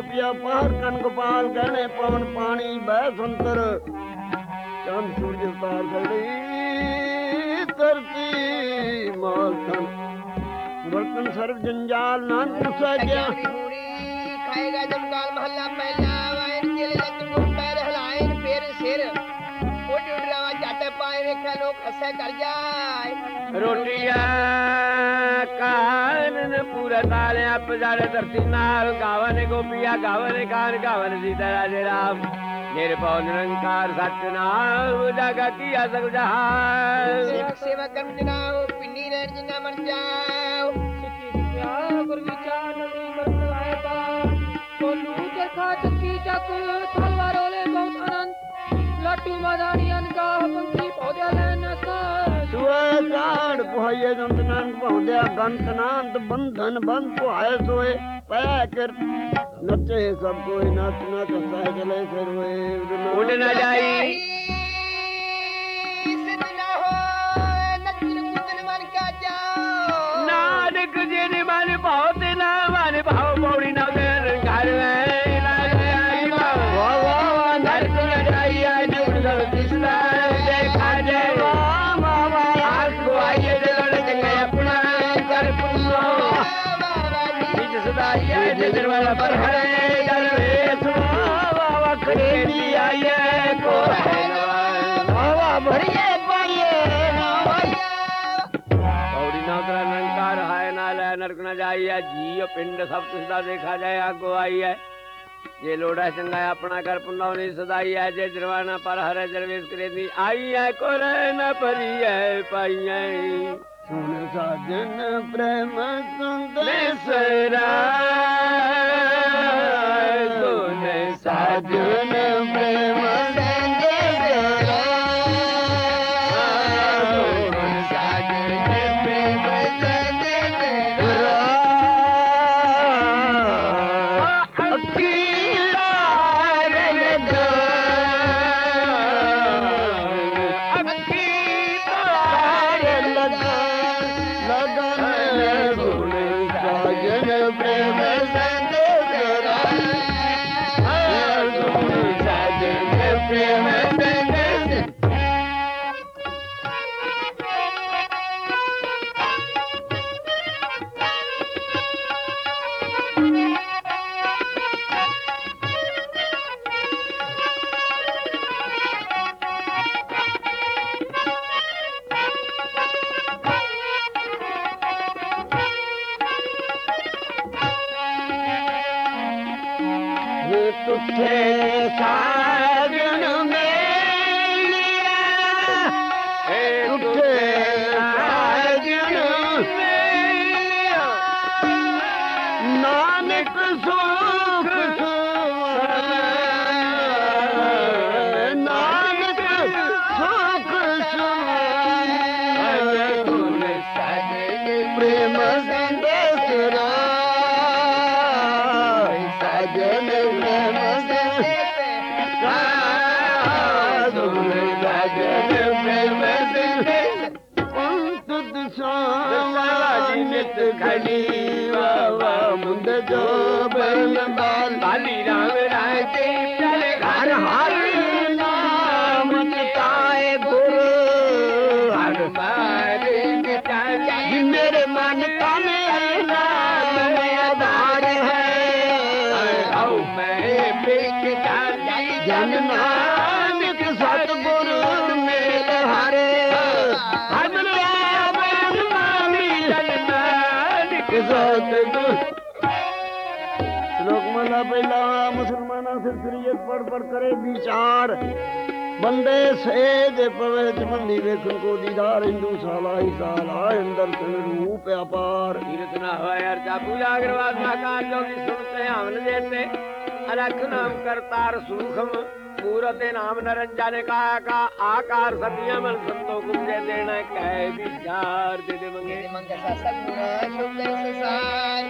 ਘੜੀਆ ਸਭੇ ਕਨ ਗੋਪਾਲ ਕਹਿਣੇ ਪਵਨ ਪਾਣੀ ਬਹਿ ਸੁੰਦਰ। ਚੰਦ ਸੂਰਜ ਉਤਾਰ ਗੜੀ ਧਰਤੀ ਮਾਲ ਵਰਤਨ ਸਰਬ ਜੰਜਾਲ, ਨਾਨਕ ਸਹਿ ਖਾਏਗਾ ਜਮਕਾਲ ਮਹੱਲਾ ਪਹਿਲਾ। ਲੋਕ ਹੱਸੇ ਕਰ ਜਾਏ ਰੋਟੀਆਂ ਕਾਨਨ ਪੂਰਾ ਤਾਲਿਆ ਪਜਾਰੇ ਧਰਤੀ ਨਾਲ ਗਾਵਨ ਗੋਪੀਆ, ਗਾਵਨ ਕਾਨ ਗਾਵਨ ਸੀਤਾ ਰਾਜੇ ਰਾਮ ਨਿਰਭਉ ਨਿਰੰਕਾਰ ਸਚ ਨਾਮ ਜਗਾ ਕੀਆ ਸਭ ਜਹਾਨ। ਸੇਵਕ ਸੇਵਾ ਕਰਮ ਜਨਾਓ ਪਿੰਡੀ ਰਹਿਣ ਜਿੰਨਾ ਮਰ ਜਾਓ। ਸਿੱਖੀ ਸਿੱਖਿਆ, ਗੁਰ ਵਿਚਾਰ ਨਦੀ ਮਰਦ ਲਾਏ ਪਾ ਕੋਲੂ ਚਰਖਾ ਚੱਕੀ ਚੱਕ ਤਲਵਾਰ ਵਾਲੇ ਬਹੁਤ ਅਨੰਤ ਲੱਟੂ ਮਦਾਨੀਆਂ ਗਾਹ ਪੁਹਾਈਏ ਜੰਤ ਨਾਨਕ ਭਉਦਿਆ ਗੰਤ ਨਾਨਤ ਬੰਧਨ ਬੰਧ ਪੁਹਾਏ ਸੋਏ ਪੈ ਕਰ ਨੱਚੇ ਸਭ ਕੋਈ ਨੱਚ ਨੱਚ ਸਹਿ ਚਲੇ ਹੋਏ ਉੱਡ ਨਾ ਜਾਈ। ਲੈ ਨਰਕ ਨਾ ਜਾਈਐ ਜੀਵ ਪਿੰਡ ਸਭ ਤੁਸ ਦਾ ਦੇਖਾ ਜਾਏ ਆਗੋ ਆਈਐ ਜੇ ਲੋੜਾ ਚੰਗਾ ਆਪਣਾ ਕਰ ਪੁੰਨਾ ਨਹੀਂ ਸਦਾਈ ਐ ਜੇ ਜਰਵਾਨਾ ਪਰ ਹਰੇ ਜਰਵੇਸ ਕਰੇਂਦੀ ਆਈ ਐ ਕੋਰੇ ਨ ਭਰੀਐ ਪਾਈਐ ਸੁਣ ਸਾਜਨ ਪ੍ਰੇਮ ਸੰਦੇਸਰਾ ਸੁਣ ਸਾਜਨ तु ਪੜ ਪੜ ਕਰੇ ਵਿਚਾਰ। ਬੰਦੇ ਸੇਜ ਪਵੇ ਜਮੰਦੀ ਵੇਖਣ ਕੋ ਦੀਦਾਰ ਹਿੰਦੂ ਸਾਲਾ ਹੀ ਸਾਲਾ ਅੰਦਰ ਤੇ ਰੂਪ ਅਪਾਰ ਰਤਨਾ ਹੋਇਆ ਜਾਬੂ ਜਾਗਰਵਾਦ ਮਕਾਨ ਜੋਗੀ ਸੁਣਤੇ ਹਮਨ ਦੇਤੇ ਅਲਖ ਨਾਮ ਕਰਤਾਰ ਸੂਖਮ ਮੂਰਤੇ ਨਾਮ ਨਰੰਜਾ ਨੇ ਕਾਇਆ ਕਾ ਆਕਾਰ ਸਤਿਆ ਮਨ ਸੰਤੋ ਗੁੰਦੇ ਦੇਣਾ ਕਹਿ ਵਿਚਾਰ। ਦੇ ਦੇ ਮੰਗੇ। ਮੰਗੇ ਸਭ ਗੁਣਾ ਸ਼ੁਭ ਦੇ ਸੰਸਾਰ।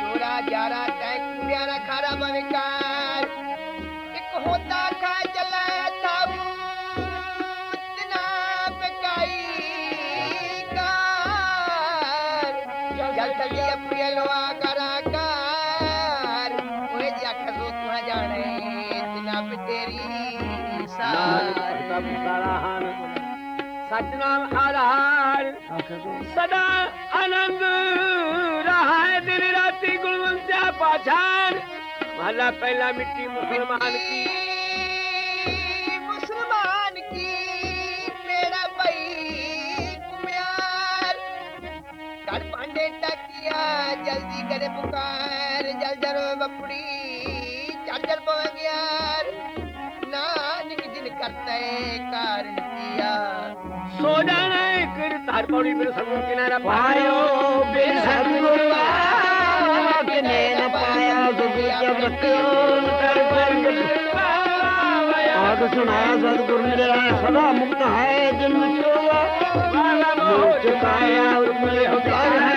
ਚੋਰਾ ਜਾਰਾ ਤੈ ਕੁੜਿਆ ਨਾ ਖਾਰਾ ਬਨਕਾ ਸਤਨਾਮ ਆਧਾਰ। ਸਦਾ ਆਨੰਦ ਰਹਾਏ ਦਿਨ ਰਾਤੀ ਗੁਣਵੰਤਿਆ ਪਾਛਾਨ ਮਹਲਾ ਪਹਿਲਾ ਮਿੱਟੀ ਮੁਸਲਮਾਨ ਕੀ? ਮੁਸਲਮਾਨ ਕੀ? ਮੇਰਾ ਭਈ ਕੁਮਿਆਰ ਕਰ ਪਾਂਡੇ ਟਾਕੀਆ ਜਲਦੀ ਕਰੇ ਪੁਕਾਰ। ਜਲ ਜਰੋ ਬੱਪੜੀ ਚਾਚਰ ਪਵਾਂ ਯਾਰ ਨਾਨਕ ਜਿਨ ਕਰਤਾ ਏ ਕਾਰਨ ਹਰ ਪੌੜੀ ਬਿਨ ਸੰਗੁਣ ਕਿਨੈ ਨ ਪਾਇਓ ਬਿਨ ਸੰਗੁਣ ਵਾਹ ਕਿਨੈ ਨ ਪਾਇਆ ਸੁਭੀ ਚਮਕਿਓ ਕਰ ਪ੍ਰਗਟ ਆਦ ਸੁਣਾਇਆ ਸਤਿਗੁਰ ਮੇਰੇ ਰਾਹ ਸਦਾ ਮੁਕਤ ਹੈ ਜਿਨ ਚੋਆ ਮੋਚ ਕਾਇਆ ਉਰ ਮੇਰੇ ਹੁਕਾਰ ਹੈ।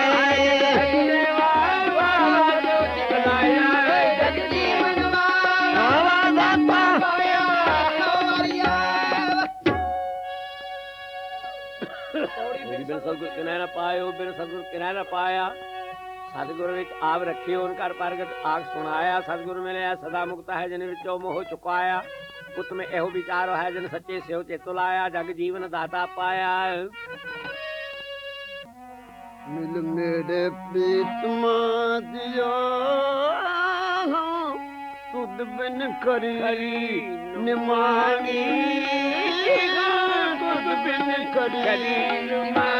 ਬਿਨ ਸਤਗੁਰ ਕਿਨਾਰਾ ਪਾਇਓ, ਬਿਨ ਸਤਗੁਰ ਕਿਨਾਰਾ ਪਾਇਆ। ਸਤਗੁਰ ਵਿੱਚ ਆਪ ਰੱਖੀ ਉਹਨ ਕਰ ਪ੍ਰਗਟ, ਆਖ ਸੁਣਾਇਆ, ਸਤਗੁਰ ਮਿਲਿਆ, ਸਦਾ ਮੁਕਤ ਹੈ, ਜਿਨ ਵਿੱਚੋਂ ਮੋਹ ਚੁਕਾਇਆ। ਉਤਮੇ ਇਹੋ ਵਿਚਾਰੋ ਹੈ, ਜਿਨ ਸੱਚੇ ਸਿਉ ਚੇਤ ਲਾਇਆ, ਜਗ ਜੀਵਨ ਦਾਤਾ ਪਾਇਆ। ਮਿਲ ਮੇਰੇ ਪ੍ਰੀਤਮਾ ਦਿਓ ਤੁਧ ਬਿਨ ਕਰੀ ਨਿਮਾਣੀ ਤੁਧ ਬਿਨ ਕਰੀ ਨਿਮਾਣੀ।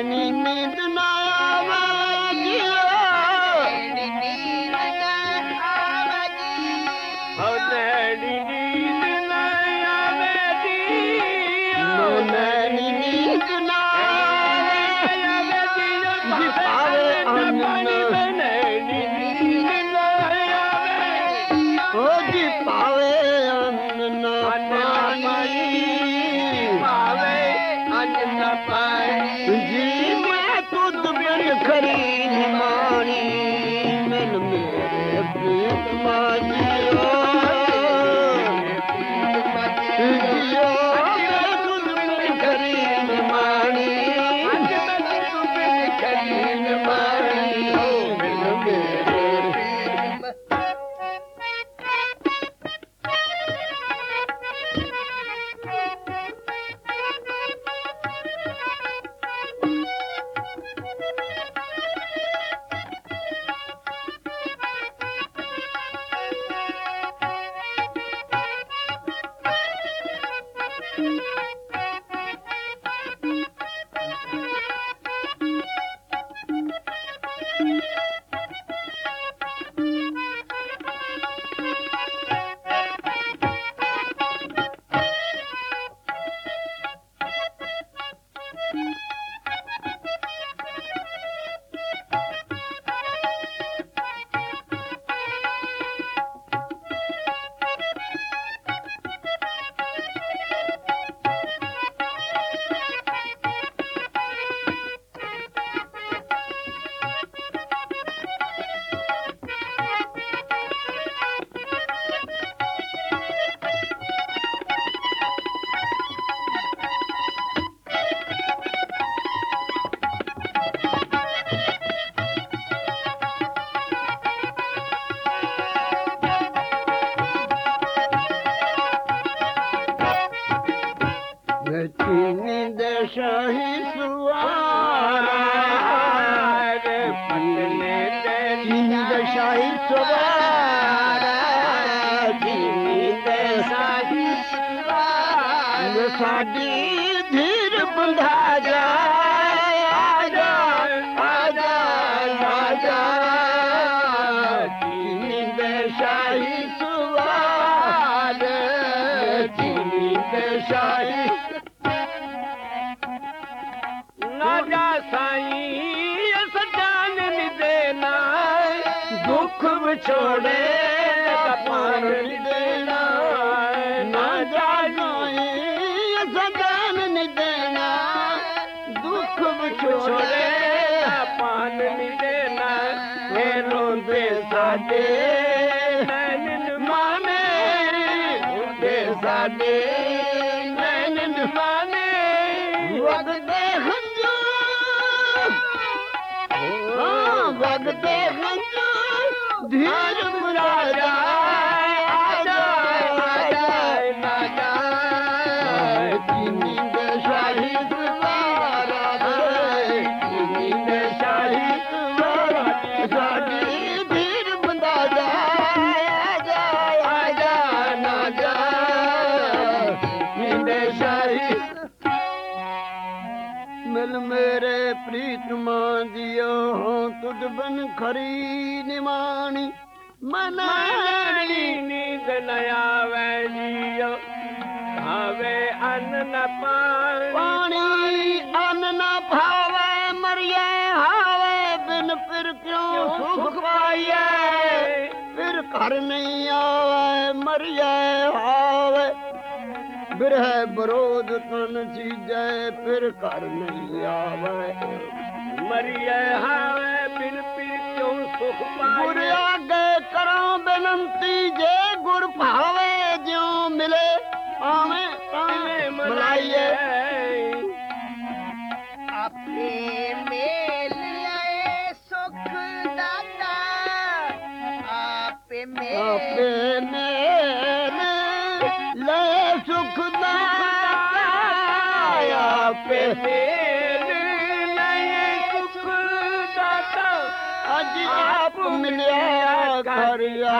ni ni na ya ma सी وڳي وڳي ڀئي ڌيان مرادا ساهد تمارا ٿي شاهد ਪ੍ਰੀਤਮਾ ਦਿਓ ਤੁਧ ਬਨ ਖਰੀ ਨਿਮਾਣੀ ਮਨਾਣੀ ਨੀਂਦ ਨ ਆਵੇ ਜੀਓ। ਆਵੇ ਅੰਨ ਨ ਪਾਣੀ। ਅੰਨ ਨਾ ਭਾਵੇ ਮਰੀਏ ਹਾਵੇ। ਬਿਨ ਫਿਰ ਕਿਉਂ ਸੁਖ ਪਾਈਏ? ਫਿਰ ਘਰ ਨਹੀਂ ਆਵੇ ਮਰੀਏ ਹਾਵੇ। ਬਿਰਹਿ ਬਰੋਧ ਤਨ ਚੀਜੈ ਫਿਰ ਘਰ ਨਹੀਂ ਆਵੇ। ਮਰੀਏ ਹਾਵੇ ਬਿਨ ਪੀਰ ਕਿਉਂ ਸੁਖ ਗੁਰ ਪਾਈਏ? ਆਗੇ ਕਰਾਂ ਬੇਨੰਤੀ ਜੇ ਗੁਰ ਭਾਵੇ ਜਿਉ ਮਿਲੇ घरिया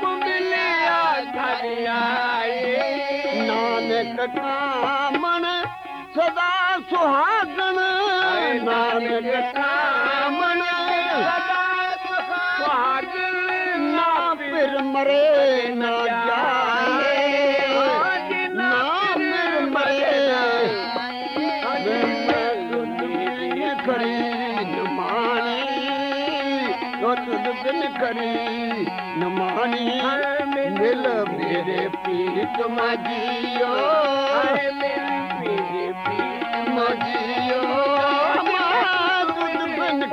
घुमलिया घरिया नान कथामन सदा सुहागन। नान कथामन सदा सुहागन। नापिरे मानी पिन करी मानीे पीर मगरे पीत मियो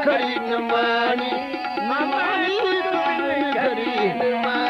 खरी न मानी खरी